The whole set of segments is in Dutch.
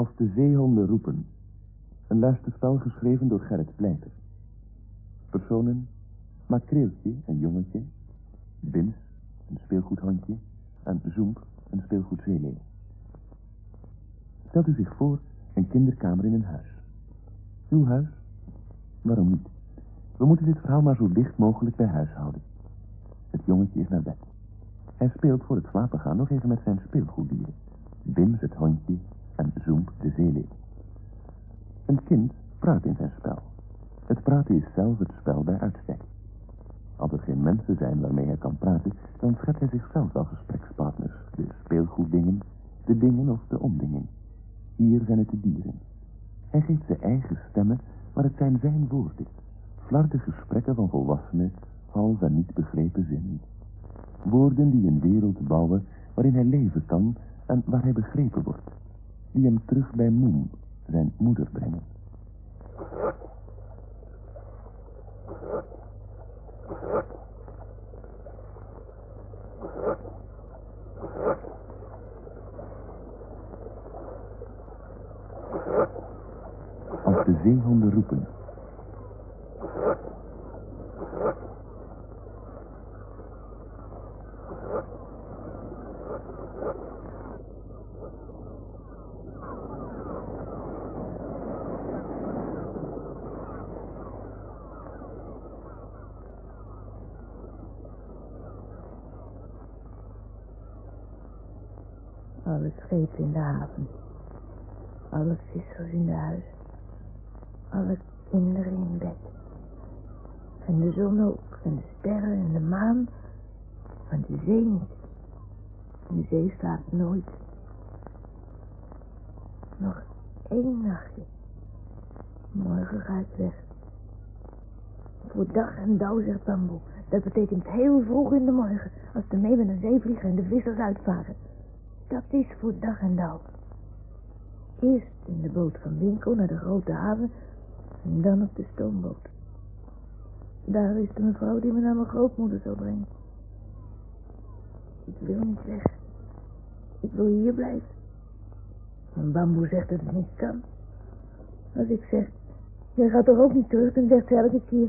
Als de zeehonden roepen. Een luisterspel geschreven door Gerrit Pleiter. Personen. Makreeltje, een jongetje. Bins, een speelgoedhondje. En Zoemp, een speelgoedzeeleeuw. Stelt u zich voor een kinderkamer in een huis. Uw huis? Waarom niet? We moeten dit verhaal maar zo dicht mogelijk bij huis houden. Het jongetje is naar bed. Hij speelt voor het slapen gaan nog even met zijn speelgoeddieren. Bims het hondje en Zoemp de zeeleeuw. Een kind praat in zijn spel. Het praten is zelf het spel bij uitstek. Als er geen mensen zijn waarmee hij kan praten, dan schept hij zichzelf als gesprekspartners. De speelgoeddingen, de dingen of de omdingen. Hier zijn het de dieren. Hij geeft zijn eigen stemmen, maar het zijn zijn woorden. Flarde gesprekken van volwassenen, half en niet begrepen zinnen. Woorden die een wereld bouwen waarin hij leven kan en waar hij begrepen wordt. Die hem terug bij Moem, zijn moeder, brengen. Als de zeehonden roepen. Alle Alle vissers in de huis. Alle kinderen in bed. En de zon ook. En de sterren en de maan. Maar de zee niet. De zee slaapt nooit. Nog één nachtje. Morgen ga ik weg. Voor dag en dauw, zegt Bamboe. Dat betekent heel vroeg in de morgen. Als de mee met een zeevlieger en de vissers uitvaren. Dat is voor dag en dauw. Eerst in de boot van Winkel naar de grote haven en dan op de stoomboot. Daar is de mevrouw die me naar mijn grootmoeder zal brengen. Ik wil niet weg. Ik wil hier blijven. En Bamboe zegt dat het niet kan. Als ik zeg, jij gaat toch ook niet terug, dan zegt ze elke keer...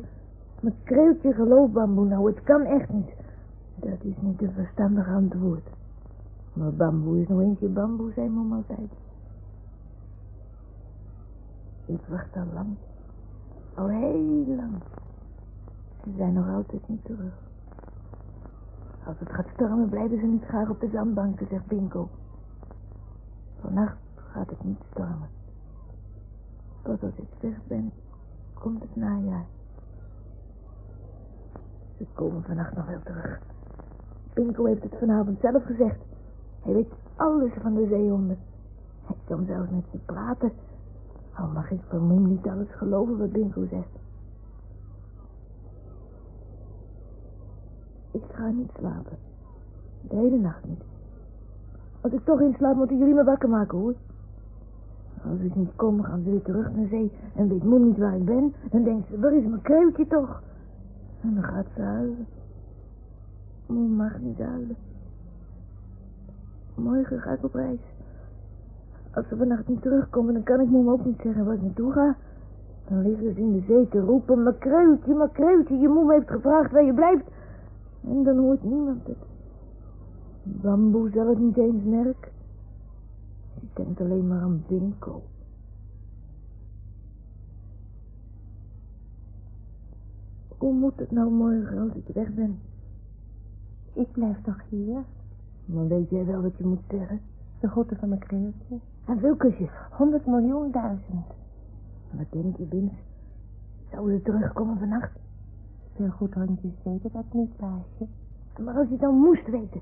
Maar kreeltje geloof Bamboe nou, het kan echt niet. Dat is niet een verstandig antwoord. Maar bamboe is nog eentje bamboe, zei mama altijd. Ik wacht al lang. Al heel lang. Ze zijn nog altijd niet terug. Als het gaat stormen, blijven ze niet graag op de zandbanken, zegt Binko. Vannacht gaat het niet stormen. Pas als ik weg ben, komt het najaar. Ze komen vannacht nog wel terug. Binko heeft het vanavond zelf gezegd. Hij weet alles van de zeehonden. Hij kan zelfs met ze praten. Al mag ik van Moem niet alles geloven wat Bingo zegt. Ik ga niet slapen. De hele nacht niet. Als ik toch inslaap, moeten jullie me wakker maken, hoor. Als ik niet kom, gaan ze weer terug naar zee en weet Moem niet waar ik ben. Dan denkt ze, waar is mijn kreeltje toch? En dan gaat ze huilen. Moem mag niet huilen. Morgen ga ik op reis. Als ze vannacht niet terugkomen, dan kan ik moem ook niet zeggen waar ik naartoe ga. Dan liggen ze in de zee te roepen, makreeltje, makreeltje, je moem heeft gevraagd waar je blijft. En dan hoort niemand het. Bamboe zal het niet eens merken. Die denkt alleen maar aan Binko. Hoe moet het nou morgen als ik weg ben? Ik blijf toch hier? Dan weet jij wel wat je moet zeggen. De groeten van mijn kreeltje. En veel kusjes. Honderd miljoen duizend. Wat denk je, Bins? Zouden ze terugkomen vannacht? Veel goed hondjes weten dat niet, baasje. Maar als je het dan moest weten.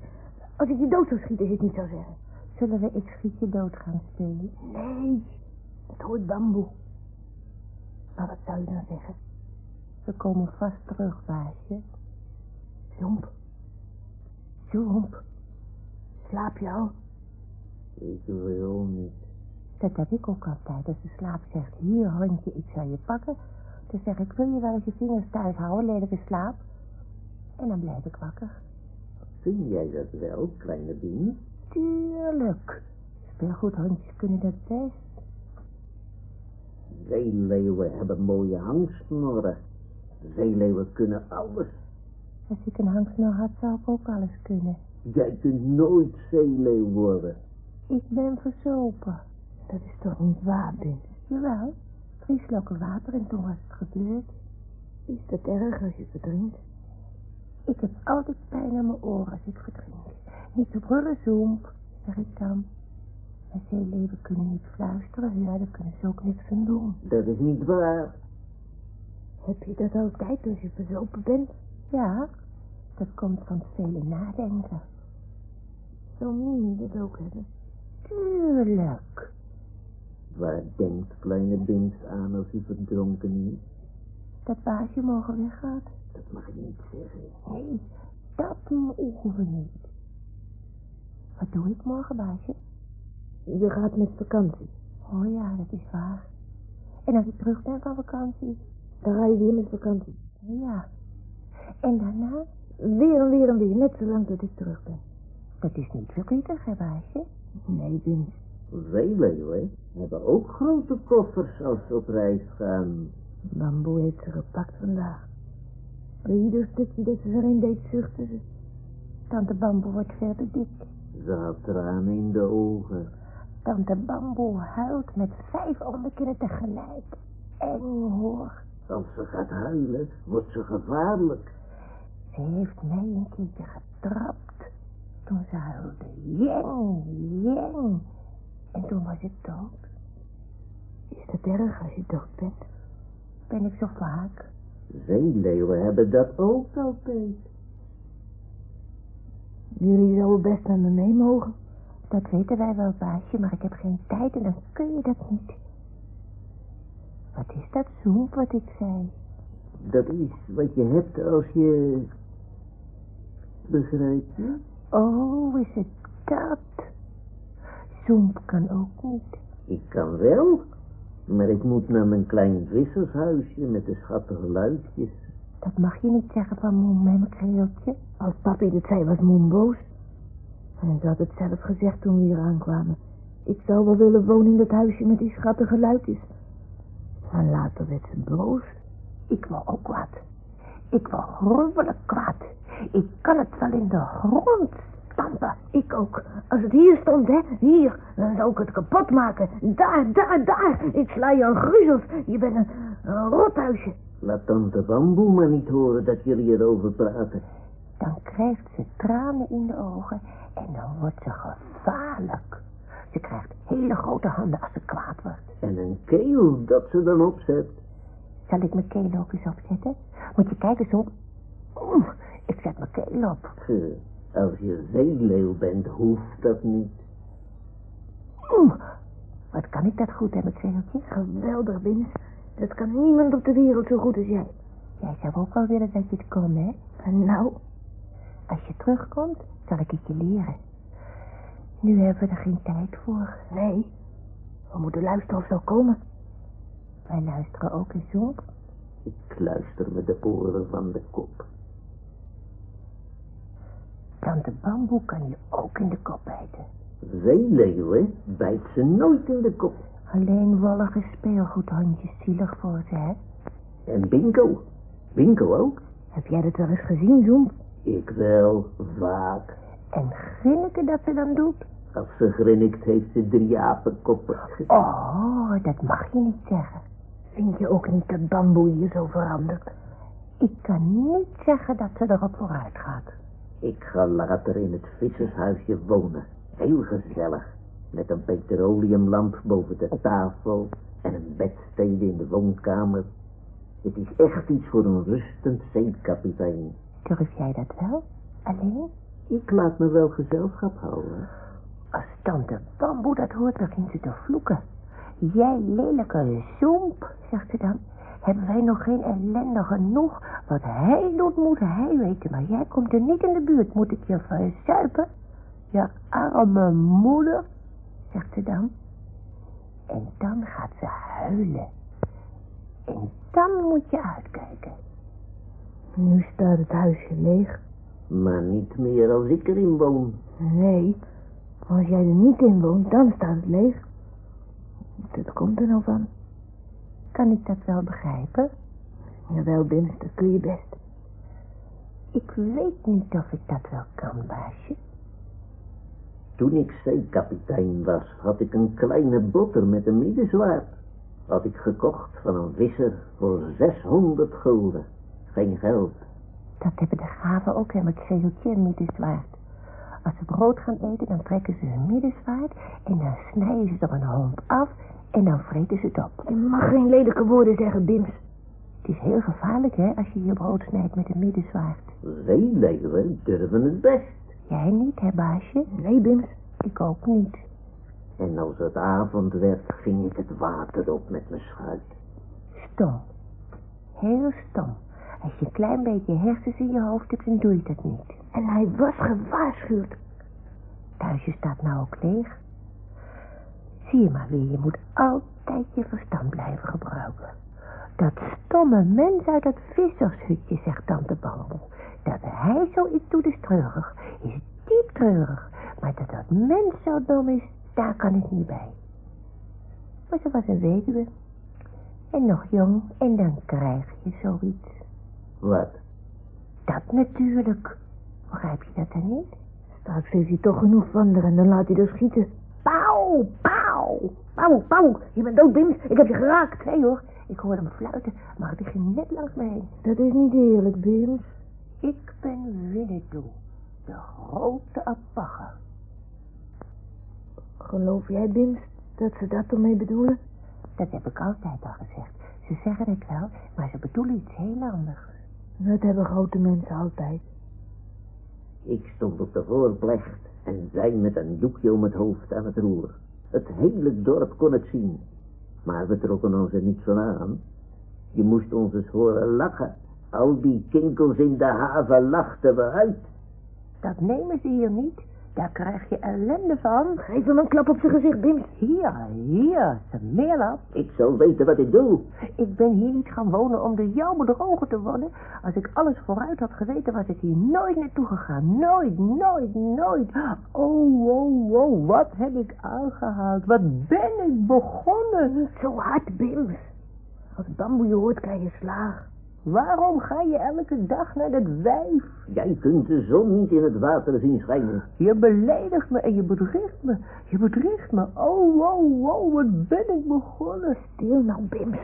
Als ik je dood zou schieten, je het niet zou zeggen. Zullen we ik schiet je dood gaan spelen? Nee, dat hoort bamboe. Maar wat zou je dan zeggen? We komen vast terug, baasje. Zomp. Zomp. Slaap je al? Ik wil niet. Dat heb ik ook altijd. Als de slaap zegt, hier hondje, ik zal je pakken. Dan zeg ik, wil je wel eens je vingers thuis houden, lelijke slaap? En dan blijf ik wakker. Vind jij dat wel, kleine Bien? Tuurlijk. Speelgoedhondjes kunnen dat best. Zeeleeuwen hebben mooie hangsnorren. Zeeleeuwen kunnen alles. Als ik een hangsnor had, zou ik ook alles kunnen. Jij kunt nooit zeeleeuw worden. Ik ben verzopen. Dat is toch niet waar, Bins? Jawel, drie slokken water en toen was het gebeurd. Is dat erg als je verdrinkt? Ik heb altijd pijn aan mijn oren als ik verdrink. Niet te brullen, zoemp, zeg ik dan. Maar zeeleven kunnen niet fluisteren, ja, daar kunnen ze ook niks van doen. Dat is niet waar. Heb je dat altijd als je verzopen bent? Ja, dat komt van het vele nadenken. Zou Mimi dat ook hebben? Tuurlijk. Waar denkt kleine Bins aan als hij verdronken is? Dat baasje morgen weggaat. Dat mag je niet zeggen. Nee, dat mogen we niet. Wat doe ik morgen, baasje? Je gaat met vakantie. Oh ja, dat is waar. En als ik terug ben van vakantie? Dan ga je weer met vakantie. Ja. En daarna? Weer en weer en weer, net zolang tot ik terug ben. Dat is niet verdrietig, hè, baasje? Nee, Bins. Zeeleeuwen hebben ook grote koffers als ze op reis gaan. Bamboe heeft ze gepakt vandaag. Bij ieder stukje dat ze erin deed, zuchtte ze. Tante Bamboe wordt verder dik. Ze had tranen in de ogen. Tante Bamboe huilt met vijf onderkinderen tegelijk. Eng hoor. Als ze gaat huilen, wordt ze gevaarlijk. Ze heeft mij een keertje getrapt. Toen ze huilde. Jeng, jeng. En toen was ik dood. Is dat erg als je dood bent? Ben ik zo vaak? Zeeleeuwen hebben dat ook altijd. Jullie zouden best met me mee mogen. Dat weten wij wel, baasje, maar ik heb geen tijd en dan kun je dat niet. Wat is dat zoemp wat ik zei? Dat is wat je hebt als je... Begrijp je? Oh, is het dat? Zoemp kan ook niet. Ik kan wel, maar ik moet naar mijn klein vissershuisje met de schattige luidjes. Dat mag je niet zeggen van moe, mijn kreeltje. Als papi dat zei, was Moen boos. En ze had het zelf gezegd toen we hier aankwamen. Ik zou wel willen wonen in dat huisje met die schattige luidjes. Maar later werd ze boos. Ik wil ook kwaad. Ik wil gruwelijk kwaad. Ik kan het wel in de grond stampen. Ik ook. Als het hier stond, hè, hier, dan zou ik het kapot maken. Daar, daar, daar. Ik sla je een gruzels. Je bent een, een rothuisje. Laat tante Bamboe maar niet horen dat jullie erover praten. Dan krijgt ze tranen in de ogen en dan wordt ze gevaarlijk. Ze krijgt hele grote handen als ze kwaad wordt. En een keel dat ze dan opzet. Zal ik mijn keel ook eens opzetten? Moet je kijken zo. Ik zet mijn keel op. Als je zeeleeuw bent, hoeft dat niet. Oeh, wat kan ik dat goed hebben, kreeltje? Geweldig, Bins. Dat kan niemand op de wereld zo goed als jij. Jij zou ook wel willen dat je het kon, hè? En nou, Als je terugkomt, zal ik het je leren. Nu hebben we er geen tijd voor. nee. We moeten luisteren of zo komen. Wij luisteren ook in zoek. Ik luister met de oren van de kop. Tante Bamboe kan je ook in de kop bijten. Zeeleeuwen bijt ze nooit in de kop. Alleen wollige speelgoedhandjes zielig voor ze, hè? En Bingo. Bingo ook. Heb jij dat wel eens gezien, Zoem? Ik wel, vaak. En grinniken dat ze dan doet? Als ze grinnikt, heeft ze drie apenkoppen. Oh, dat mag je niet zeggen. Vind je ook niet dat bamboe hier zo verandert? Ik kan niet zeggen dat ze erop vooruit gaat. Ik ga later in het vissershuisje wonen. Heel gezellig. Met een petroleumlamp boven de tafel en een bedstede in de woonkamer. Het is echt iets voor een rustend zeekapitein. Durf jij dat wel? Alleen? Ik laat me wel gezelschap houden. Als tante Bamboe dat hoort, begint ze te vloeken. Jij lelijke zoemp, zegt ze dan. Hebben wij nog geen ellende genoeg? Wat hij doet, moet hij weten. Maar jij komt er niet in de buurt. Moet ik je verzuipen? Je arme moeder, zegt ze dan. En dan gaat ze huilen. En dan moet je uitkijken. Nu staat het huisje leeg. Maar niet meer als ik erin woon. Nee, als jij er niet in woont, dan staat het leeg. Dat komt er nou van. Kan ik dat wel begrijpen. Jawel, Bims, dat kun je best. Ik weet niet of ik dat wel kan, baasje. Toen ik zeekapitein was, had ik een kleine botter met een middenzwaard. Had ik gekocht van een visser voor 600 gulden. Geen geld. Dat hebben de gaven ook, met kreeltje en middenzwaard. Als ze brood gaan eten, dan trekken ze hun middenzwaard en dan snijden ze er een homp af en dan vreten ze het op. Je mag geen lelijke woorden zeggen, Bims. Het is heel gevaarlijk, hè, als je je brood snijdt met een middenzwaard. Zeeleeuwen durven het best. Jij niet, hè, baasje? Nee, Bims. Ik ook niet. En als het avond werd, ging ik het water op met mijn schuit. Stom. Heel stom. Als je een klein beetje hersens in je hoofd hebt, dan doe je dat niet. En hij was gewaarschuwd. Thuisje staat nou ook leeg. Zie je maar weer, je moet altijd je verstand blijven gebruiken. Dat stomme mens uit dat vissershutje, zegt tante Bamboe. Dat hij zoiets doet is treurig, is diep treurig. Maar dat dat mens zo dom is, daar kan ik niet bij. Maar ze was een weduwe. En nog jong, en dan krijg je zoiets. Wat? Dat natuurlijk. Begrijp je dat dan niet? Straks heeft hij toch genoeg van en dan laat hij er schieten. Pauw, pauw, pauw, pauw. Je bent dood, Bims. Ik heb je geraakt. Nee hoor, ik hoorde hem fluiten, maar die ging net langs me heen. Dat is niet eerlijk, Bims. Ik ben Winnetou, de grote apagger. Geloof jij, Bims, dat ze dat ermee bedoelen? Dat heb ik altijd al gezegd. Ze zeggen het wel, maar ze bedoelen iets heel anders. Dat hebben grote mensen altijd. Ik stond op de voorplecht en zij met een doekje om het hoofd aan het roer. Het hele dorp kon het zien. Maar we trokken ons er niet van aan. Je moest ons eens horen lachen. Al die kinkels in de haven lachten we uit. Dat nemen ze hier niet. Daar krijg je ellende van. Geef hem een klap op zijn gezicht, Bims. Hier, hier, ze meerlap. Ik zal weten wat ik doe. Ik ben hier niet gaan wonen om door jou bedrogen te worden. Als ik alles vooruit had geweten, was ik hier nooit naartoe gegaan. Nooit, nooit, nooit. Oh, oh, oh, wat heb ik aangehaald. Wat ben ik begonnen. Niet zo hard, Bims. Als bamboe je hoort, krijg je slaag. Waarom ga je elke dag naar dat wijf? Jij kunt de zon niet in het water zien schijnen. Je beledigt me en je bedriegt me. Je bedriegt me. Oh, oh, oh, wat ben ik begonnen. Stil nou, Bims.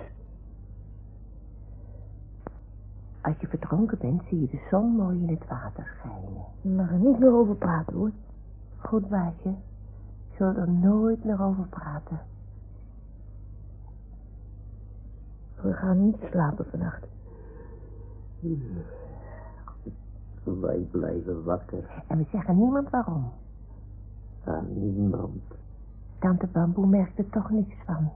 Als je verdronken bent, zie je de zon mooi in het water schijnen. Je mag er niet meer over praten, hoor. Goed, baasje. Ik zal er nooit meer over praten. We gaan niet slapen vannacht. Wij blijven wakker. En we zeggen niemand waarom. Aan niemand. Tante Bamboe merkt er toch niks van.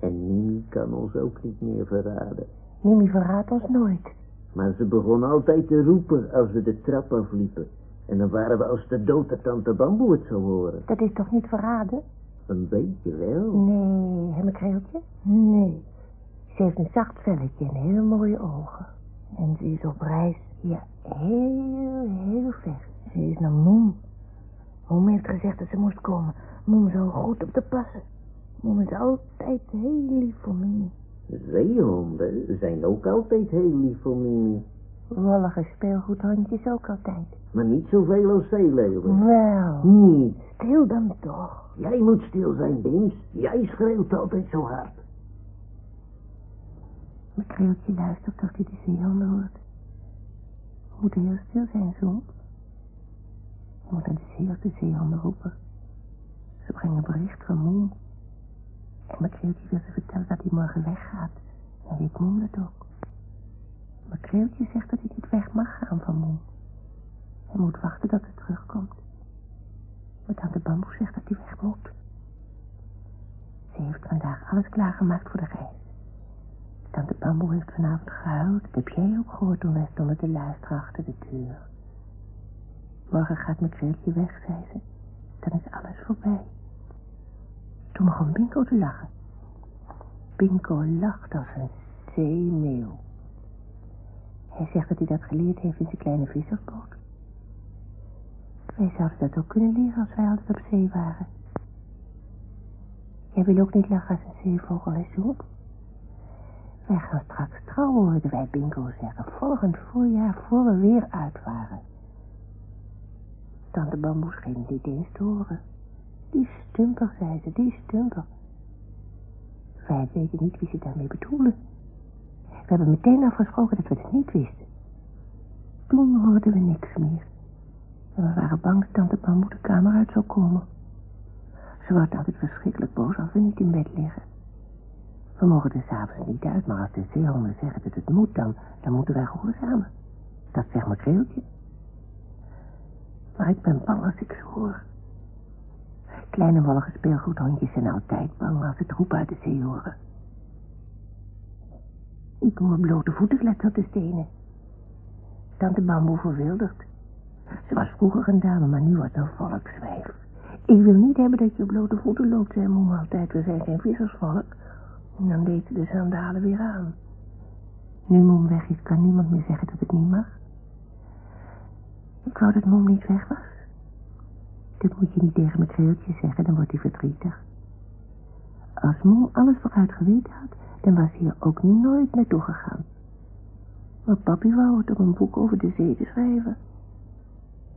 En Mimi kan ons ook niet meer verraden. Mimi verraadt ons nooit. Maar ze begon altijd te roepen als we de trap afliepen. En dan waren we als de dood dat tante Bamboe het zou horen. Dat is toch niet verraden? Een beetje wel. Nee, hè, mijn kreeltje? Nee. Ze heeft een zacht velletje en heel mooie ogen. En ze is op reis. Ja, heel, heel ver. Ze is naar Moem. Moem heeft gezegd dat ze moest komen. Moem zou goed op te passen. Moem is altijd heel lief voor Mimi. Zeehonden zijn ook altijd heel lief voor Mimi. Wollige speelgoedhondjes ook altijd. Maar niet zoveel als zeeleeuwen. Wel. Niet. Stil dan toch. Jij moet stil zijn, Bins. Jij schreeuwt altijd zo hard. Mijn kreeltje luistert of hij de zeehonden hoort. We moeten heel stil zijn, zoon. Je moet naar de zee de zeehonden roepen. Ze brengen bericht van Moem. En mijn kreeltje wil ze vertellen dat hij morgen weggaat. En weet Moem dat ook. Mijn kreeltje zegt dat hij niet weg mag gaan van Moem. Hij moet wachten tot ze terugkomt. Maar tante Bamboe zegt dat hij weg moet. Ze heeft vandaag alles klaargemaakt voor de reis. Tante Bamboe heeft vanavond gehuild. Dat heb jij ook gehoord toen wij stonden te luisteren achter de deur. Morgen gaat mijn kreeltje weg, zei ze. Dan is alles voorbij. Toen begon Binko te lachen. Binko lacht als een zeemeeuw. Hij zegt dat hij dat geleerd heeft in zijn kleine vissersboot. Wij zouden dat ook kunnen leren als wij altijd op zee waren. Jij wil ook niet lachen als een zeevogel, hè, Zoep? Wij gaan straks trouwen, hoorden wij Bingo zeggen. Volgend voorjaar, voor we weer uit waren. Tante Bamboe scheen het niet eens te horen. Die stumper, zei ze, die stumper. Wij weten niet wie ze daarmee bedoelen. We hebben meteen afgesproken dat we het niet wisten. Toen hoorden we niks meer. En we waren bang dat tante Bamboe de kamer uit zou komen. Ze wordt altijd verschrikkelijk boos als we niet in bed liggen. We mogen er s'avonds niet uit, maar als de zeehonden zeggen dat het moet, dan, dan moeten wij gehoorzamen. Dat zegt mijn kreeltje. Maar ik ben bang als ik ze hoor. Kleine wollige speelgoedhondjes zijn altijd bang als ze troep uit de zee horen. Ik hoor blote voeten kletsen op de stenen. Tante Bamboe verwildert. Ze was vroeger een dame, maar nu wordt een volkswijf. Ik wil niet hebben dat je op blote voeten loopt, zei moe altijd. We zijn geen vissersvolk. En dan deed ze de sandalen weer aan. Nu moem weg is, kan niemand meer zeggen dat het niet mag. Ik wou dat moem niet weg was. Dit moet je niet tegen mijn kreeltje zeggen, dan wordt hij verdrietig. Als moe alles vooruit geweten had, dan was hij er ook nooit naartoe gegaan. Maar papi wou het om een boek over de zee te schrijven.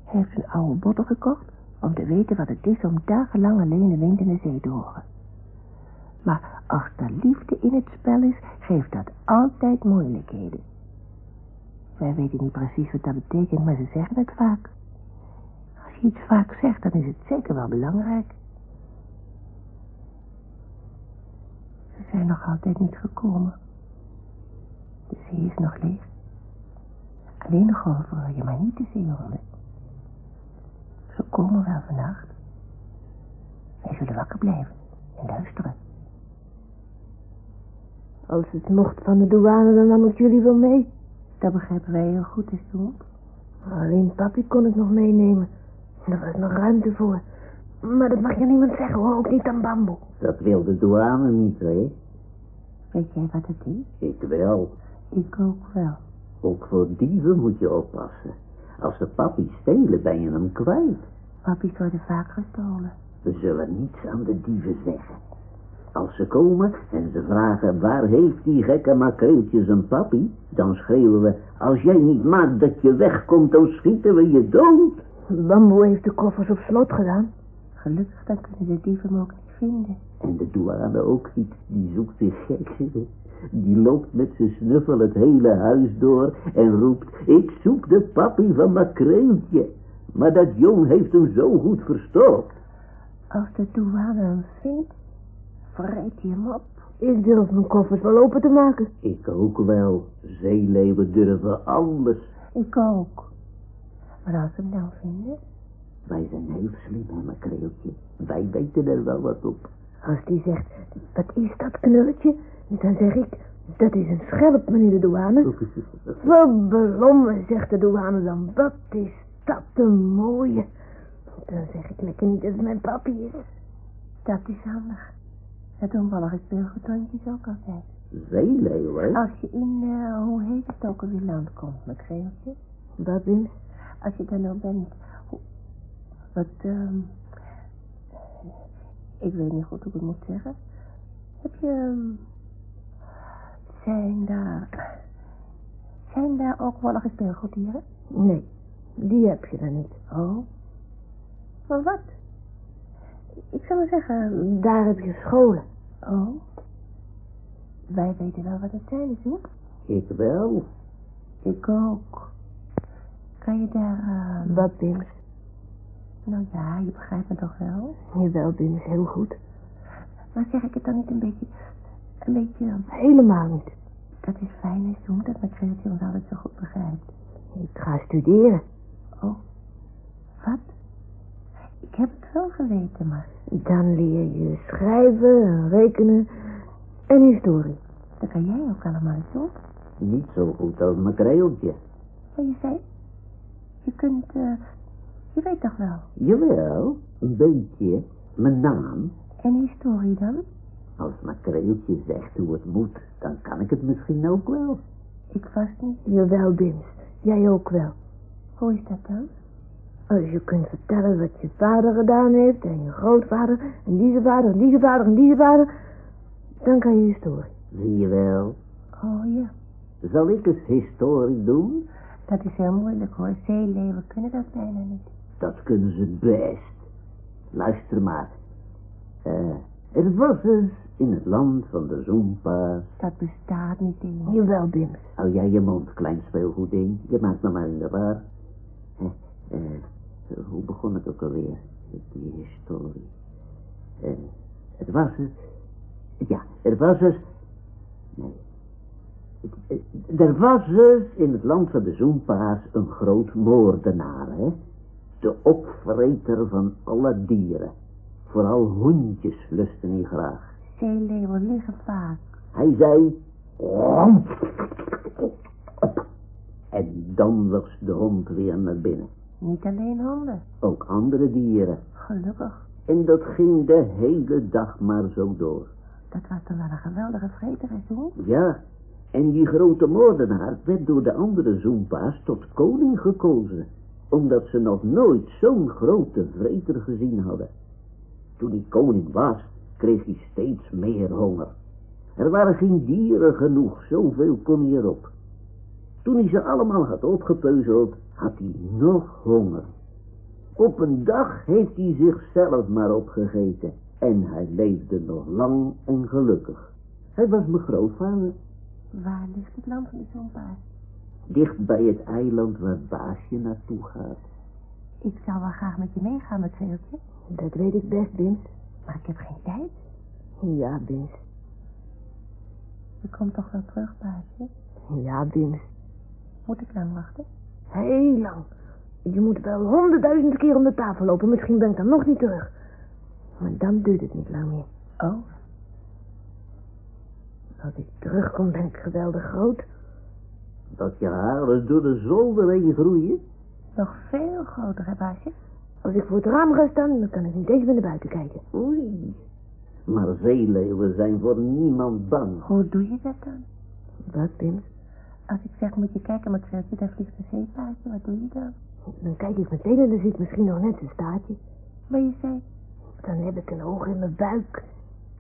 Hij heeft een oude botter gekocht om te weten wat het is om dagenlang alleen de wind in de zee te horen. Maar als er liefde in het spel is, geeft dat altijd moeilijkheden. Wij weten niet precies wat dat betekent, maar ze zeggen het vaak. Als je iets vaak zegt, dan is het zeker wel belangrijk. Ze zijn nog altijd niet gekomen. De zee is nog leeg. Alleen golven hoor je, maar niet de zeehonden. Ze komen wel vannacht. Wij zullen wakker blijven en luisteren. Als het mocht van de douane, dan nam ik jullie wel mee. Dat begrijpen wij heel goed, is toen. Alleen papi kon ik nog meenemen. Er was nog ruimte voor. Maar dat mag je niemand zeggen hoor, ook niet aan bamboe. Dat wil de douane niet, hè? Weet jij wat het is? Ik wel. Ik ook wel. Ook voor dieven moet je oppassen. Als ze papi stelen, ben je hem kwijt. Papies worden vaak gestolen. We zullen niets aan de dieven zeggen. Als ze komen en ze vragen waar heeft die gekke makreeltje zijn papi, dan schreeuwen we, als jij niet maakt dat je wegkomt, dan schieten we je dood. Bamboe heeft de koffers op slot gedaan. Gelukkig, dan kunnen de dieven hem ook niet vinden. En de douane ook niet, die zoekt zich gek. Die loopt met zijn snuffel het hele huis door en roept, ik zoek de papi van makreeltje. Maar dat jong heeft hem zo goed verstopt. Als de douane hem vindt, vreet hij hem op. Ik durf mijn koffers wel open te maken. Ik ook wel. Zeeleeuwen durven alles. Ik ook. Maar als ze hem nou vinden, Wij zijn heel slim, hè, makreeltje. Wij weten er wel wat op. Als die zegt, wat is dat knulletje? Dan zeg ik, dat is een schelp, meneer de douane. Verblommen, zegt de douane dan. Wat is dat een mooie. Dan zeg ik lekker niet dat het mijn papi is. dat is handig. Het onvallige speelgoedhondjes ook altijd. Zeeleeuwen? Als je in, eh, hoe heet het ook alweer land komt, met kreeltje? Wat is? Als je daar nou bent, wat, ehm, ik weet niet goed hoe ik het moet zeggen. Heb je, ehm, zijn daar, zijn daar ook wollige speelgoeddieren? Nee, die heb je dan niet. Oh. Maar wat? Ik zou maar zeggen, Daar heb je scholen. oh. Wij weten wel wat het zijn, is niet? Ik wel. Ik ook. Kan je daar, ehm, Wat, Bims? nou ja, je begrijpt me toch wel? Jawel, Bims, heel goed. Maar zeg ik het dan niet een beetje, een beetje, Helemaal niet. dat is fijn is doen, dat mijn creatie ons altijd zo goed begrijpt. Ik ga studeren. Oh, wat? Ik heb het wel geweten, maar Dan leer je schrijven en rekenen en historie. dat kan jij ook allemaal doen. Niet zo goed als makreeltje. Maar je zei, je kunt, eh, je weet toch wel. Jawel, een beetje. Mijn naam. En historie dan? Als makreeltje zegt hoe het moet, dan kan ik het misschien ook wel. Ik vast niet. Jawel, Bims. Jij ook wel. Hoe is dat dan? Als je kunt vertellen wat je vader gedaan heeft en je grootvader en die zijn vader en zijn vader en die zijn vader, dan kan je historie. Zie je wel. Oh ja, Zal ik eens historie doen? dat is heel moeilijk hoor. Zeeleeuwen kunnen dat bijna niet. Dat kunnen ze best. Luister maar. Eh, er was eens in het land van de Zoempa's. Dat bestaat niet in. Jawel, Bims. Hou jij je mond, klein speelgoedding. Je maakt me maar in de war. Eh, eh, hoe begon het ook alweer? Die historie. Eh, het was het. Ja, er was eens... Nee. Het- het- Er was eens in het land van de Zoempa's een groot moordenaar, hè? De opvreter van alle dieren. Vooral hondjes lusten hij graag. Zeeleeuwen liggen vaak. Hij zei... En dan was de hond weer naar binnen. Niet alleen honden. Ook andere dieren. Gelukkig. En dat ging de hele dag maar zo door. Dat was toch wel een geweldige vreter, hè, zo? Ja, en die grote moordenaar werd door de andere zoempa's tot koning gekozen. Omdat ze nog nooit zo'n grote vreter gezien hadden. Toen hij koning was, kreeg hij steeds meer honger. Er waren geen dieren genoeg, zoveel kon hij erop. Toen hij ze allemaal had opgepeuzeld, had hij nog honger. Op een dag heeft hij zichzelf maar opgegeten. En hij leefde nog lang en gelukkig. Hij was mijn grootvader. Waar ligt het land van de zonpaard? Dicht bij het eiland waar Baasje naartoe gaat. Ik zou wel graag met je meegaan, met Veeltje. Dat weet ik best, Bims. Maar ik heb geen tijd. Ja, Bims. Je komt toch wel terug, baasje? Ja, Bims. Moet ik lang wachten? Heel lang. Je moet wel honderdduizend keer om de tafel lopen. Misschien ben ik dan nog niet terug. Maar dan duurt het niet lang meer. Oh, Als ik terugkom ben ik geweldig groot. Dat je haren door de zolder heen groeien. nog veel groter, hè, baasje? Als ik voor het raam ga staan, dan kan ik niet eens meer naar buiten kijken. Oei. Maar zeeleeuwen zijn voor niemand bang. Hoe doe je dat dan? Wat, Bims? Als ik zeg, moet je kijken, met Veeltje, daar vliegt een zeepaardje. Wat doe je dan? Dan kijk ik meteen en dan zie ik misschien nog net zijn staartje. Maar je zei, Dan heb ik een oog in mijn buik.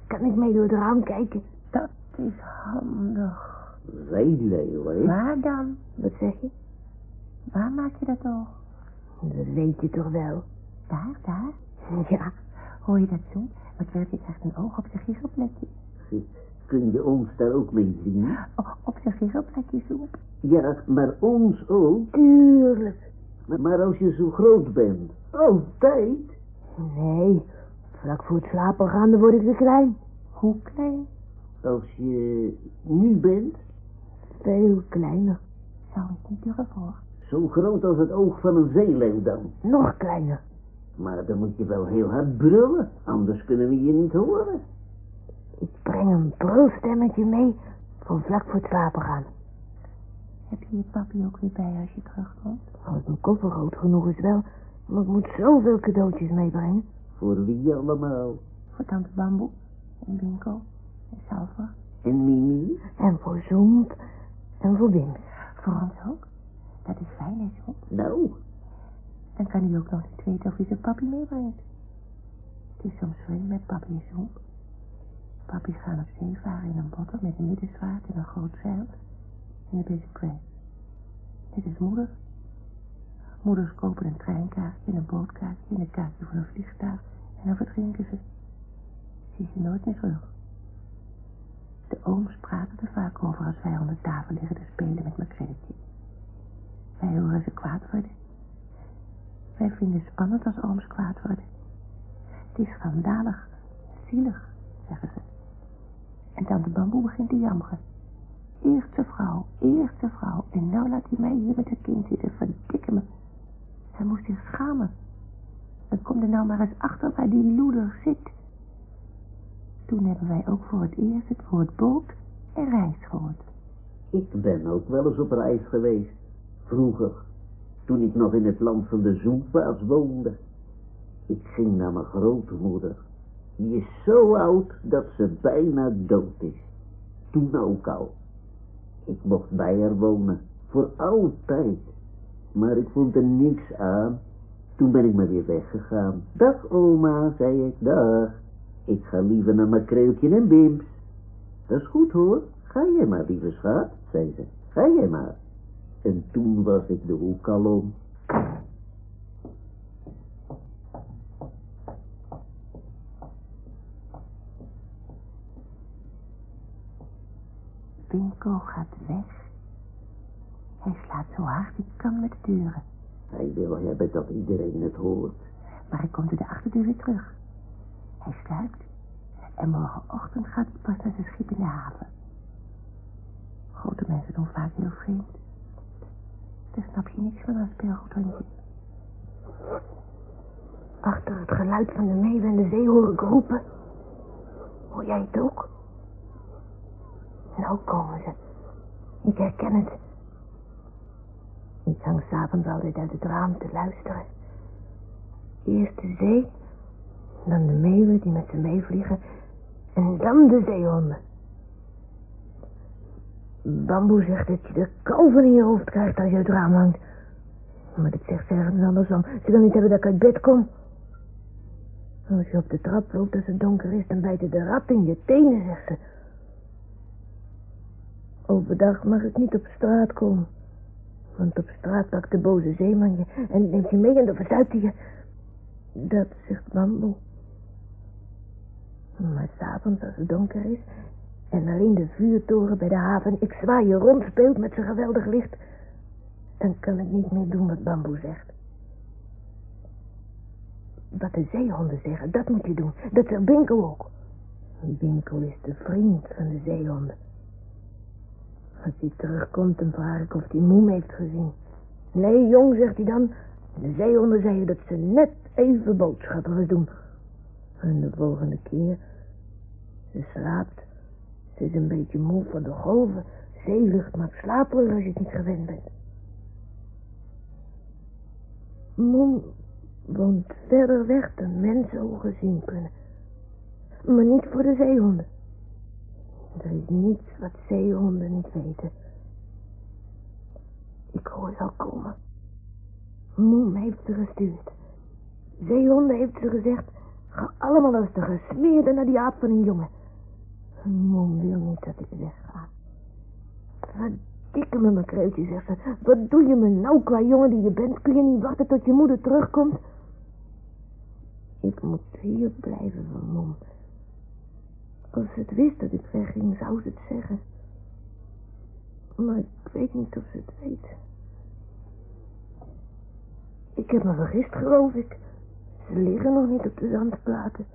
Kan ik mee door het raam kijken? dat is handig. Zeeleeuwen? Waar dan? Wat zeg je? Waar maak je dat oog? Dat weet je toch wel? Daar, daar. Ja, Hoor je dat zo? Met Veeltje krijgt een oog op zijn giechelplekje. Kun je ons daar ook mee zien? Oh, op zijn giechelplekje zo. Ja, maar ons ook. tuurlijk. Maar- Maar als je zo groot bent. Altijd. Nee, vlak voor het slapen gaan dan word ik weer klein. Hoe klein Als je nu bent. Veel kleiner. zou ik niet durven hoor. Zo groot als het oog van een zeeleeuw dan. Nog kleiner. Maar dan moet je wel heel hard brullen. Anders kunnen we je niet horen. Ik breng een brulstemmetje mee voor vlak voor het slapen gaan. Heb je je papi ook weer bij als je terugkomt? Als mijn koffer groot genoeg is wel, maar ik moet zoveel cadeautjes meebrengen. Voor wie allemaal? Voor tante Bamboe en Winkel en Salva. En Mimi? En voor Zoemp en voor Wim. Voor ons ook. Dat is fijn, hè, zo. Nou, Dan kan hij ook nog niet weten of hij zijn papi meebrengt. Het is soms vreemd met papi en zo. Papi's gaan op zee varen in een botter met een middenzwaard en een groot zeil. En de beste kwijt. Dit is moeder. Moeders kopen een treinkaartje en een bootkaartje en een kaartje voor een vliegtuig. En dan verdrinken ze. Zie ze nooit meer terug. De ooms praten er vaak over als wij om de tafel liggen te spelen met mijn kredietje. Wij horen ze kwaad worden. Wij vinden het spannend als ooms kwaad worden. Het is schandalig, zielig, zeggen ze. En tante Bamboe begint te jammeren. Eerste vrouw, eerste vrouw. En nou laat hij mij hier met het kind zitten, verdikke me. Hij moest zich schamen. Dan kom er nou maar eens achter waar die loeder zit. Toen hebben wij ook voor het eerst het woord boot en reis gehoord. ik ben ook wel eens op reis geweest. Vroeger. Toen ik nog in het land van de Zoempa's woonde. Ik ging naar mijn grootmoeder. Die is zo oud dat ze bijna dood is. Toen ook al. Ik mocht bij haar wonen. Voor altijd. Maar ik vond er niks aan. Toen ben ik maar weer weggegaan. Dag oma, zei ik. Dag. Ik ga liever naar mijn kreeltje en bims. Dat is goed hoor. Ga je maar, lieve schat, zei ze. Ga je maar. En toen was ik de hoek al om. Gaat weg. Hij slaat zo hard hij kan met de deuren. Hij wil hebben dat iedereen het hoort. Maar hij komt door de achterdeur weer terug. Hij sluipt. En morgenochtend gaat hij pas naar zijn schip in de haven. Grote mensen doen vaak heel vreemd. Daar snap je niks van als speelgoedhondje. Achter het geluid van de meeuwen en de zee hoor ik roepen. Hoor jij het ook? Nou komen ze. Ik herken het. Ik hang s'avonds altijd uit het raam te luisteren. Eerst de zee, dan de meeuwen die met ze meevliegen en dan de zeehonden. Bamboe zegt dat je de kalven in je hoofd krijgt als je uit het raam hangt. Maar dat zegt ze ergens andersom. Ze wil niet hebben dat ik uit bed kom. Als je op de trap loopt als het donker is, dan bijten de ratten in je tenen, zegt ze. Overdag mag ik niet op straat komen. Want op straat pakt de boze zeeman je en neemt je mee en dan verzuipt hij je. Dat zegt Bamboe. Maar s'avonds als het donker is en alleen de vuurtoren bij de haven ik zwaaien rondspeelt met zijn geweldig licht, dan kan ik niet meer doen wat Bamboe zegt. Wat de zeehonden zeggen, dat moet je doen. Dat zegt Binko ook. Binko is de vriend van de zeehonden. Als hij terugkomt, dan vraag ik of hij Moem heeft gezien. Nee, jong, zegt hij dan. De zeehonden zeiden dat ze net even boodschappen doen. En de volgende keer, ze slaapt. Ze is een beetje moe van de golven. Zeelucht maakt slaperig als je het niet gewend bent. Moem woont verder weg dan mensogen zien kunnen. Maar niet voor de zeehonden. Er is niets wat zeehonden niet weten. Ik hoor ze al komen. Moem heeft ze gestuurd. Zeehonden heeft ze gezegd, ga allemaal als de gesmeerde naar die aap van een jongen. Moem wil niet dat ik wegga. Verdikke me, mijn kreutje, zegt ze. Wat doe je me nou, qua jongen die je bent? Kun je niet wachten tot je moeder terugkomt? Ik moet hier blijven van Mom. Als ze het wist dat ik wegging, zou ze het zeggen. Maar ik weet niet of ze het weet. Ik heb me vergist, geloof ik. Ze liggen nog niet op de zandplaten.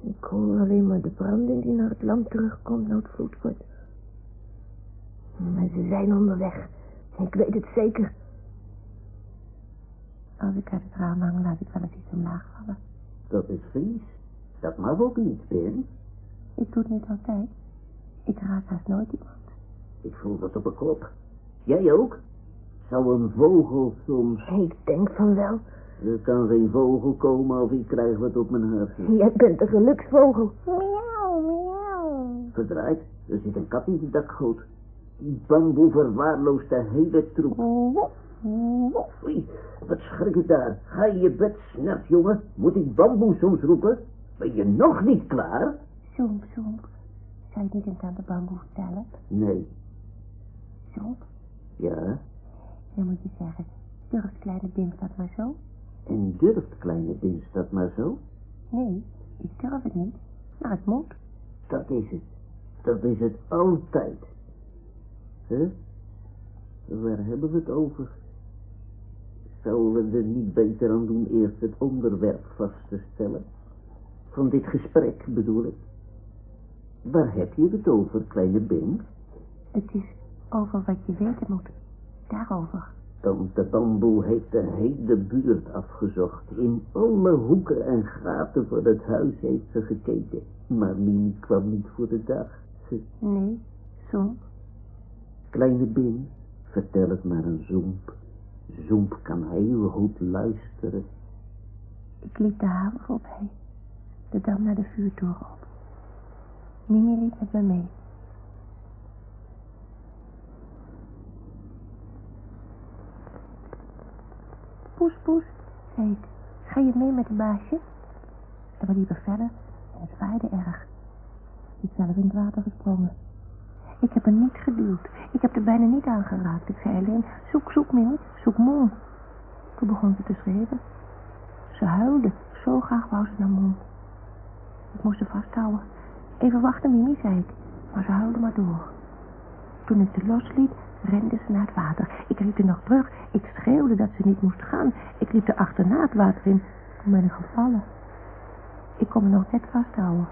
Ik hoor alleen maar de branding die naar het land terugkomt, nou het. Maar ze zijn onderweg. Ik weet het zeker. Als ik uit het raam hang, laat ik wel eens iets omlaag vallen. Dat is vies. Dat mag ook niet, Ben. Ik doe het niet altijd. Ik raak haast nooit iemand. Ik voel dat op een kop. Jij ook? Zou een vogel soms... Ik denk van wel. Er kan geen vogel komen of ik krijg wat op mijn hartje. Jij bent een geluksvogel. Miauw, miauw. Verdraaid, er zit een kat in de dakgoot. Die bamboe verwaarloost de hele troep. Woef. Oei, wat schrik ik daar. Ga je je bed snap, jongen. Moet ik bamboe soms roepen? Ben je nog niet klaar? Zoemp, zoemp. Zou je het niet eens aan de bamboe vertellen? Nee. Zoemp, Ja, dan moet je zeggen, durft kleine Bim dat maar zo? en durft kleine Bins dat maar zo? Nee, ik durf het niet, maar het moet. Dat is het. Dat is het altijd. Hè? Waar hebben we het over? Zouden we er niet beter aan doen eerst het onderwerp vast te stellen? Van dit gesprek bedoel ik. Waar heb je het over, kleine Bins? Het is over wat je weten moet. Daarover. Tante Bamboe heeft de hele buurt afgezocht. In alle hoeken en gaten van het huis heeft ze gekeken. Maar Mimi kwam niet voor de dag. Ze, Nee, zoemp. kleine Bin, vertel het maar een Zoemp. Zoemp kan heel goed luisteren. Ik liep de haven voorbij. De dam naar de vuurtoren op. Mimi liep met me mee. Poes, poes, zei ik. Ga je mee met de baasje? En we liepen verder en het waaide erg. Ik zelf in het water gesprongen. Ik heb er niet geduwd. Ik heb er bijna niet aangeraakt. Ik zei alleen, zoek, zoek, Mimi, zoek mom. Toen begon ze te schreeuwen. Ze huilde. Zo graag wou ze naar mom. Ik moest ze vasthouden. Even wachten, Mimi, zei ik. Maar ze huilde maar door. Toen ik ze losliet, rende ze naar het water. Ik riep er nog terug. Ik schreeuwde dat ze niet moest gaan. Ik liep er achterna het water in. Toen ben ik gevallen. Ik kon me nog net vasthouden.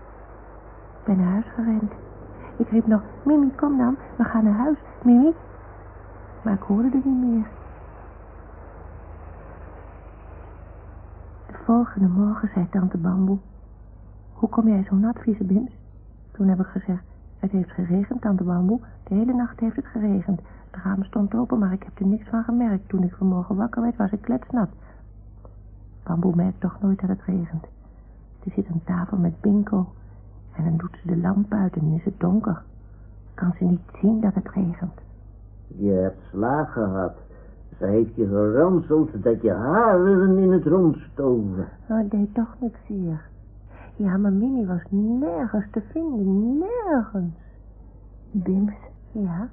Ik ben naar huis gerend. Ik riep nog, Mimi, kom dan, we gaan naar huis. Mimi. Maar ik hoorde er niet meer. De volgende morgen zei tante Bamboe, hoe kom jij zo nat, vieze Bims? Toen heb ik gezegd, het heeft geregend, tante Bamboe. De hele nacht heeft het geregend. Het raam stond open, maar ik heb er niks van gemerkt. Toen ik vanmorgen wakker werd, was ik kletsnat. Bamboe merkt toch nooit dat het regent. Er zit een tafel met binko. En dan doet ze de lamp uit en dan is het donker. Kan ze niet zien dat het regent. Je hebt slaag gehad. Ze heeft je geranseld dat je haren in het rond stoven. Oh, deed toch niks hier. Ja, maar Mimi was nergens te vinden. Nergens. Bims, Ja,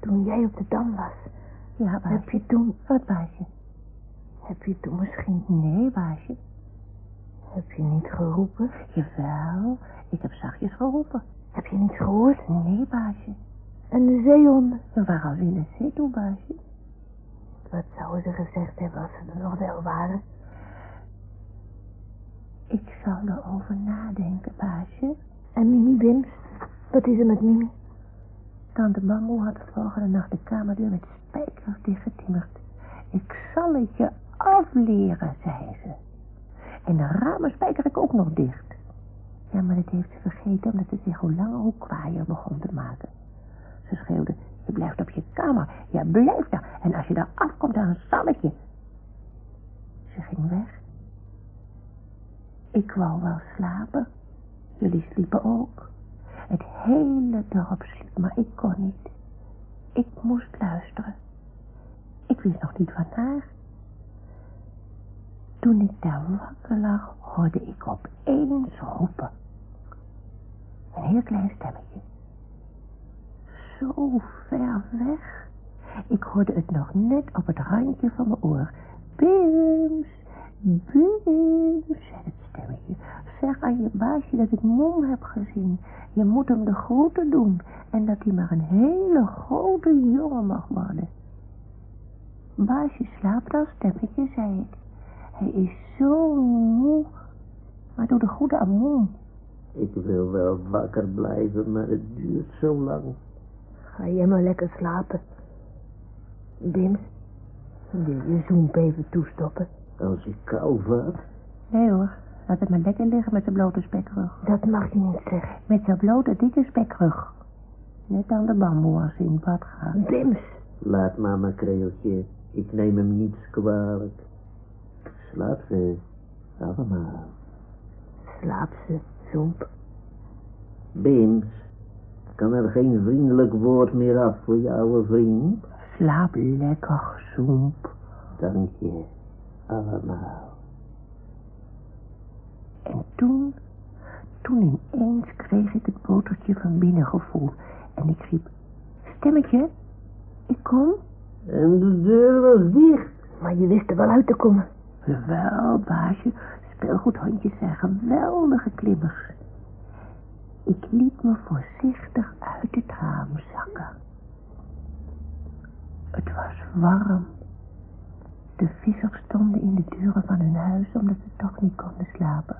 toen jij op de dam was, ja, heb baasje. je toen, Wat, baasje? heb je toen misschien, Nee, baasje. heb je niet geroepen? Jawel, ik heb zachtjes geroepen. Heb je niet gehoord? Nee, baasje. En de zeehonden? We waren al in de zee toe, baasje. Wat zouden ze gezegd hebben als ze er nog wel waren? Ik zal erover nadenken, baasje. En Mimi Bims? Wat is er met Mimi? Tante Bamboe had de volgende nacht de kamerdeur met spijkers dichtgetimmerd. Ik zal het je afleren, zei ze. En de ramen spijker ik ook nog dicht. Ja, maar dat heeft ze vergeten omdat ze zich hoe langer hoe kwaaier begon te maken. Ze schreeuwde, je blijft op je kamer. Ja, blijf daar. En als je daar afkomt, dan zal ik je. Ze ging weg. Ik wou wel slapen. Jullie sliepen ook. Het hele dorp sliep, maar ik kon niet. Ik moest luisteren. Ik wist nog niet van haar. Toen ik daar wakker lag, hoorde ik opeens roepen. Een heel klein stemmetje. Zo ver weg. Ik hoorde het nog net op het randje van mijn oor. Bims, Bims, zei het stemmetje. Zeg aan je baasje dat ik mom heb gezien. Je moet hem de groeten doen. En dat hij maar een hele grote jongen mag worden. Baasje slaapt al, stemmetje, zei ik. Hij is zo moe. Maar doe de goede aan mom. Ik wil wel wakker blijven, maar het duurt zo lang. Ga jij maar lekker slapen. Bims, wil je zoemp even toestoppen? Als ik kou vat, Nee hoor, laat het maar lekker liggen met zijn blote spekrug. Dat mag je niet zeggen. Met zijn blote dikke spekrug. Net aan de bamboe als hij in bad gaat. Bims, laat mama kreeltje. Ik neem hem niets kwalijk. Slaap ze, allemaal. slaap ze, zoemp. Bims, kan er geen vriendelijk woord meer af voor je oude vriend? Slaap lekker, zoemp. Dank je, allemaal. En toen, toen ineens kreeg ik het botertje van binnen gevoeld. En ik riep, stemmetje, ik kom. En de deur was dicht. Maar je wist er wel uit te komen. Wel, baasje, speelgoedhondjes zijn geweldige klimmers. Ik liet me voorzichtig uit het raam zakken. Het was warm. De vissers stonden in de deuren van hun huis omdat ze toch niet konden slapen.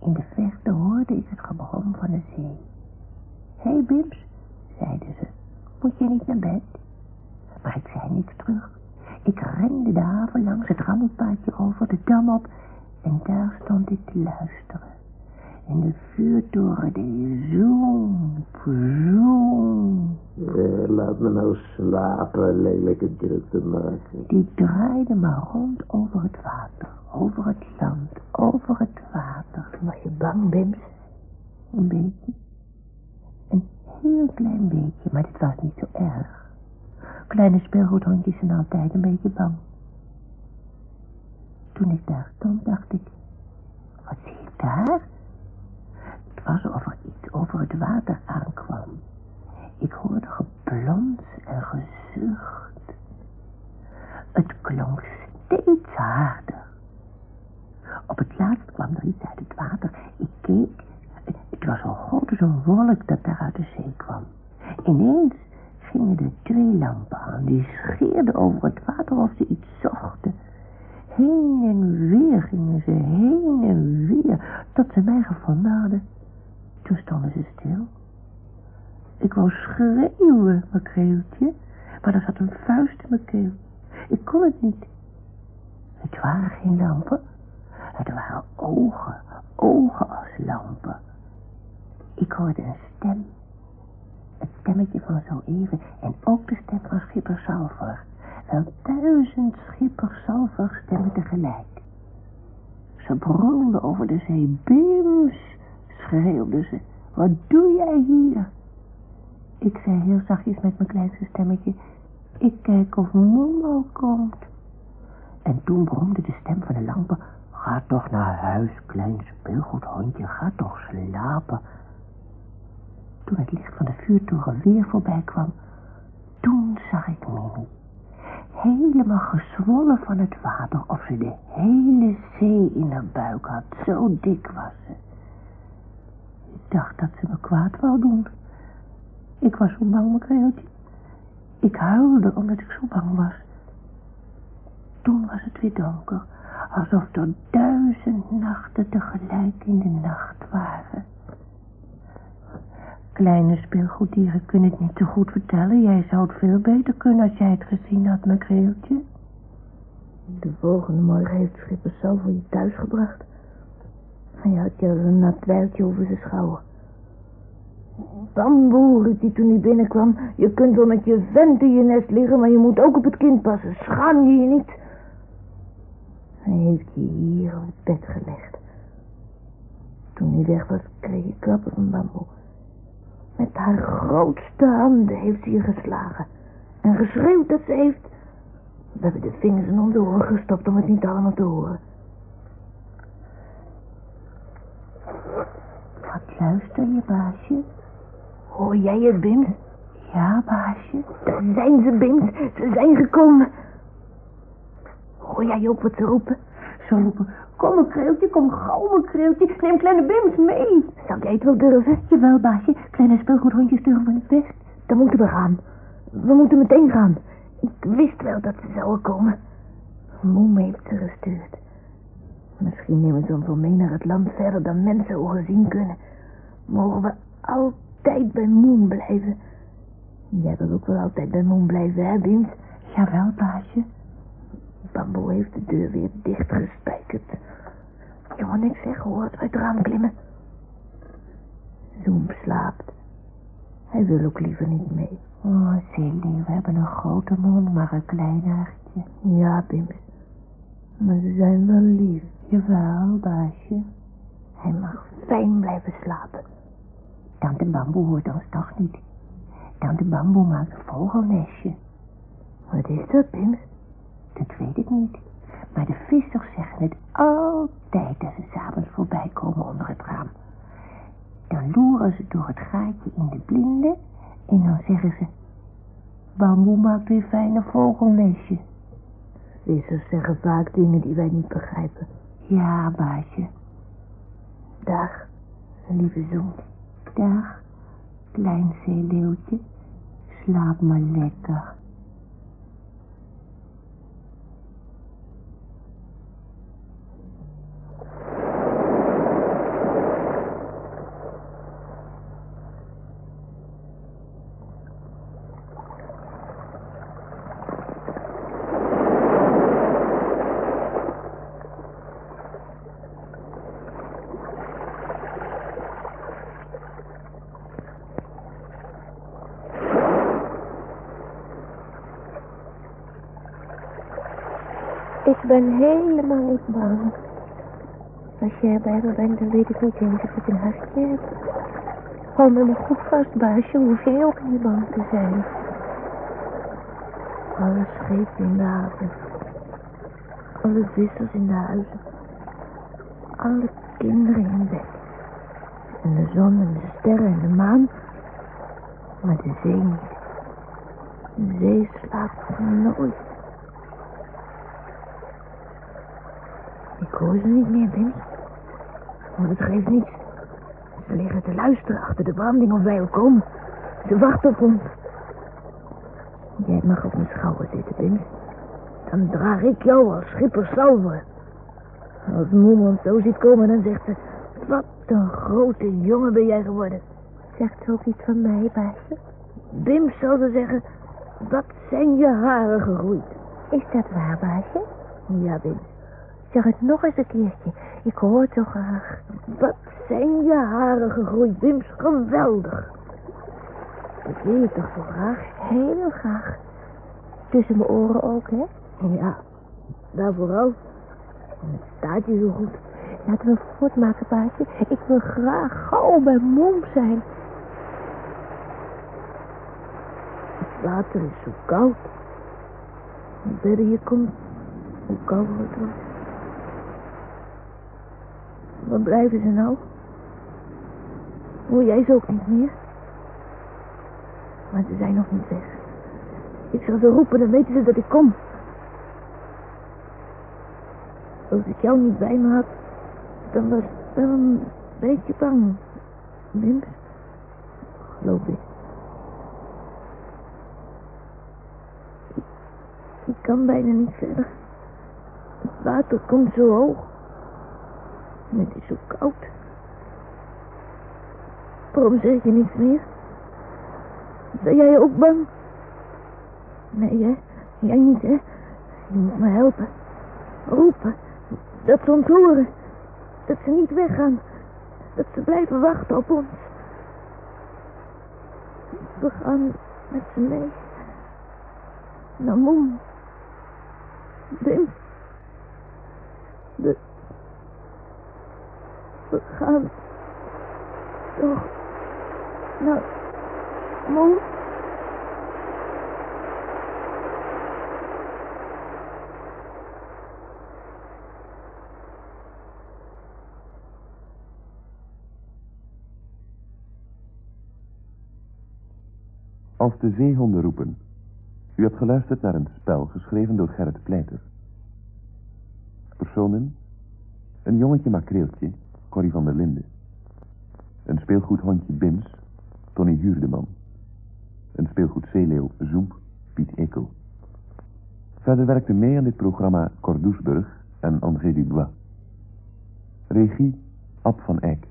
In de verte hoorde ik het gebrom van de zee. Hé hey Bims, zeiden ze, moet je niet naar bed? Maar ik zei niks terug. Ik rende de haven langs het rammelpaadje over de dam op en daar stond ik te luisteren. En de vuurtoren deed zoom, zoom. Eh, laat me nou slapen, lelijke drukte maken. Die draaide maar rond over het water, over het land, over het water. Was je bang, Bims? Een beetje. Een heel klein beetje, maar dit was niet zo erg. Kleine speelgoedhondjes zijn altijd een beetje bang. Toen ik daar stond, dacht ik, wat zie ik daar? Was alsof er iets over het water aankwam. Ik hoorde geplons en gezucht. Het klonk steeds harder. Op het laatst kwam er iets uit het water. Ik keek. Het was zo groot als een wolk dat daar uit de zee kwam. Ineens gingen er twee lampen aan. Die scheerden over het water of ze iets zochten. Heen en weer gingen ze, heen en weer, tot ze mij gevonden hadden. Toen stonden ze stil. Ik wou schreeuwen, mijn kreeltje, maar er zat een vuist in mijn keel. Ik kon het niet. Het waren geen lampen. Het waren ogen, ogen als lampen. Ik hoorde een stem. Het stemmetje van zo even en ook de stem van schipper Salver. Wel duizend schipper Salver stemmen tegelijk. Ze brulden over de zee. Bims, schreeuwden ze. Wat doe jij hier? Ik zei heel zachtjes met mijn kleinste stemmetje. Ik kijk of Momo komt. En toen bromde de stem van de lampen. Ga toch naar huis, klein speelgoedhondje. Ga toch slapen. Toen het licht van de vuurtoren weer voorbij kwam, toen zag ik Mimi. Helemaal gezwollen van het water, of ze de hele zee in haar buik had. Zo dik was ze. Dacht dat ze me kwaad wou doen. Ik was zo bang, mijn kreeltje. Ik huilde omdat ik zo bang was. Toen was het weer donker, alsof er duizend nachten tegelijk in de nacht waren. Kleine speelgoeddieren kunnen het niet zo goed vertellen. Jij zou het veel beter kunnen als jij het gezien had, mijn kreeltje. De volgende morgen heeft schipper zelf voor je thuis gebracht. Je had je een nat dweiltje over zijn schouder. Bamboe, riep hij toen hij binnenkwam. Je kunt wel met je vent in je nest liggen, maar je moet ook op het kind passen. Schaam je je niet? Hij heeft je hier op het bed gelegd. Toen hij weg was, kreeg je klappen van Bamboe. Met haar grootste handen heeft ze je geslagen. En geschreeuwd dat ze heeft. We hebben de vingers in onze oren gestopt om het niet allemaal te horen. Wat luister je, baasje? Hoor jij het, Bims? Ja, baasje. Daar zijn ze, Bims. Ze zijn gekomen. Hoor jij ook wat ze roepen? Ze roepen, kom een kreeltje, kom gauw een kreeltje. Neem kleine Bims mee. Zou jij het wel durven? Jawel, baasje. Kleine speelgoedhondjes durven niet best. Dan moeten we gaan. We moeten meteen gaan. Ik wist wel dat ze zouden komen. Moem heeft ze gestuurd. Misschien nemen ze ons wel mee naar het land verder dan mensen ogen zien kunnen. Mogen we altijd bij Moen blijven. Jij wil ook wel altijd bij Moen blijven, hè, Bims? Jawel, baasje. Bamboe heeft de deur weer dichtgespijkerd. Je moet niks zeggen, hoor, uit het raam klimmen. Zoem slaapt. Hij wil ook liever niet mee. Oh, Cindy, we hebben een grote mond, maar een klein hartje. Ja, Bims. Maar ze zijn wel lief. Jawel, baasje. Hij mag fijn blijven slapen. Tante Bamboe hoort ons toch niet. Tante Bamboe maakt een vogelnestje. Wat is dat, Bims? Dat weet ik niet. Maar de vissers zeggen het altijd als ze s'avonds voorbij komen onder het raam. Dan loeren ze door het gaatje in de blinden en dan zeggen ze... Bamboe maakt weer fijne vogelnestje. Vissers zeggen vaak dingen die wij niet begrijpen. Ja, baasje. Dag, lieve zoon. Dag, klein zeeleeuwtje. Slaap maar lekker. Ik ben helemaal niet bang. Als jij bij me bent, dan weet ik niet eens of ik een hartje heb. Hou me maar goed vast, baasje. Hoef jij ook niet bang te zijn. Alle schepen in de haven. Alle vissers in de huizen. Alle kinderen in bed. En de zon en de sterren en de maan. Maar de zee niet. De zee slaapt nooit. Ik hoor ze niet meer, Bims. Maar dat geeft niets. Ze liggen te luisteren achter de branding of wij ook komen. Ze wachten op ons. Jij mag op mijn schouder zitten, Bims. Dan draag ik jou als schipper Salver. Als moe ons zo ziet komen, dan zegt ze... Wat een grote jongen ben jij geworden. Zegt ze ook iets van mij, baasje? Bims zal ze zeggen... Wat zijn je haren gegroeid. Is dat waar, baasje? Ja, Bims. Zeg het nog eens een keertje. Ik hoor het zo graag. Wat zijn je haren gegroeid, Bims. Geweldig. Dat wil je toch zo graag? Heel graag. Tussen mijn oren ook, hè? Ja, daar vooral. En het staat je zo goed. Laten we voortmaken, paardje. Ik wil graag gauw bij mom zijn. Het water is zo koud. Hoe verder je komt, hoe kouder het wordt. Waar blijven ze nou? Hoor jij ze ook niet meer? Maar ze zijn nog niet weg. Ik zal ze roepen, dan weten ze dat ik kom. Als ik jou niet bij me had, dan was ik wel een beetje bang. Mims, geloof ik. Ik kan bijna niet verder. Het water komt zo hoog. Het is zo koud. Waarom zeg je niets meer? Ben jij ook bang? Nee, hè? Jij niet, hè? Je moet me helpen. Roepen. Dat ze ons horen. Dat ze niet weggaan. Dat ze blijven wachten op ons. We gaan met ze mee. Naar Moem. Bim. De... Gaan toch Moem. Als de zeehonden roepen. U hebt geluisterd naar een spel geschreven door Gerrit Pleiter. Personen. Een jongetje makreeltje, Corrie van der Linden. Een speelgoedhondje Bims, Tony Huurdeman. Een speelgoed zeeleeuw Zoemp, Piet Ekel. Verder werkte mee aan dit programma Cor Doesburg en André Dubois. Regie Ab van Eyck.